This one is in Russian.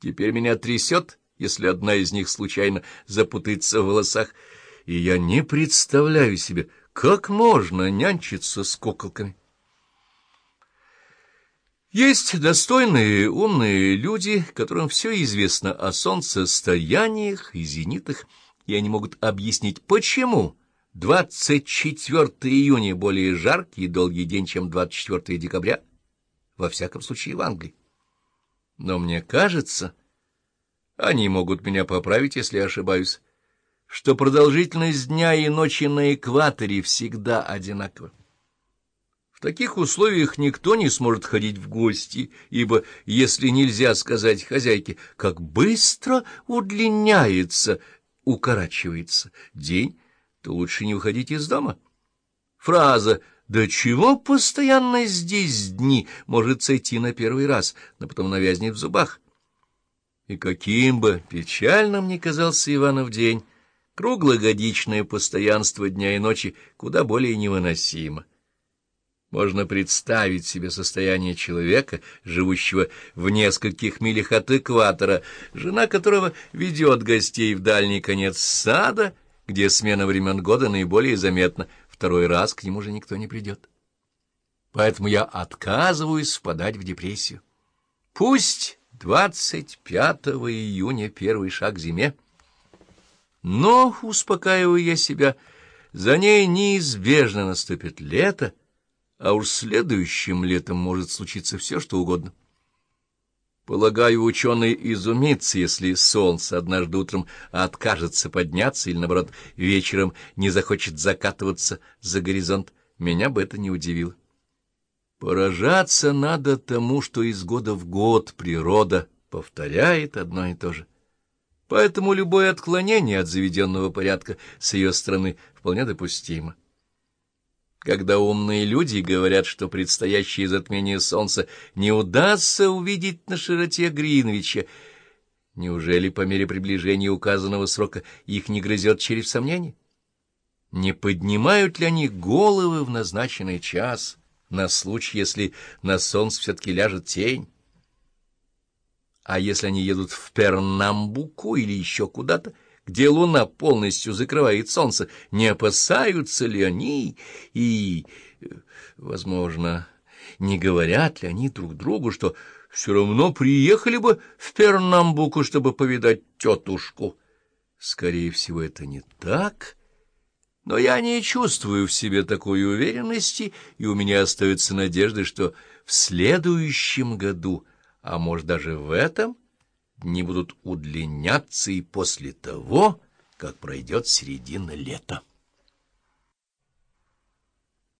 Теперь меня трясет, если одна из них случайно запутается в волосах, и я не представляю себе, как можно нянчиться с куколками. Есть достойные, умные люди, которым все известно о солнцестояниях и зенитах, и они могут объяснить, почему 24 июня более жаркий и долгий день, чем 24 декабря, во всяком случае в Англии. Но мне кажется, они могут меня поправить, если ошибаюсь, что продолжительность дня и ночи на экваторе всегда одинакова. В таких условиях никто не сможет ходить в гости, ибо если нельзя сказать хозяйке, как быстро удлиняется, укорачивается день, то лучше не выходить из дома. Фраза «Да чего постоянно здесь дни?» может сойти на первый раз, но потом навязнет в зубах. И каким бы печальным ни казался Иванов день, круглогодичное постоянство дня и ночи куда более невыносимо. Можно представить себе состояние человека, живущего в нескольких милях от экватора, жена которого ведет гостей в дальний конец сада, где смена времен года наиболее заметна, второй раз к нему же никто не придет. Поэтому я отказываюсь впадать в депрессию. Пусть 25 июня первый шаг к зиме, но, успокаиваю я себя, за ней неизбежно наступит лето, а уж следующим летом может случиться все, что угодно. Полагаю, ученый изумится, если солнце однажды утром откажется подняться или, наоборот, вечером не захочет закатываться за горизонт. Меня бы это не удивило. Поражаться надо тому, что из года в год природа повторяет одно и то же. Поэтому любое отклонение от заведенного порядка с ее стороны вполне допустимо. Когда умные люди говорят, что предстоящее затмение солнца не удастся увидеть на широте Гринвича, неужели по мере приближения указанного срока их не грызет через сомнение? Не поднимают ли они головы в назначенный час на случай, если на солнце все-таки ляжет тень? А если они едут в Пернамбуку или еще куда-то, где луна полностью закрывает солнце, не опасаются ли они и, возможно, не говорят ли они друг другу, что все равно приехали бы в Пернамбуку, чтобы повидать тетушку? Скорее всего, это не так, но я не чувствую в себе такой уверенности, и у меня остается надежда, что в следующем году, а может даже в этом, дни будут удлиняться и после того, как пройдет середина лета.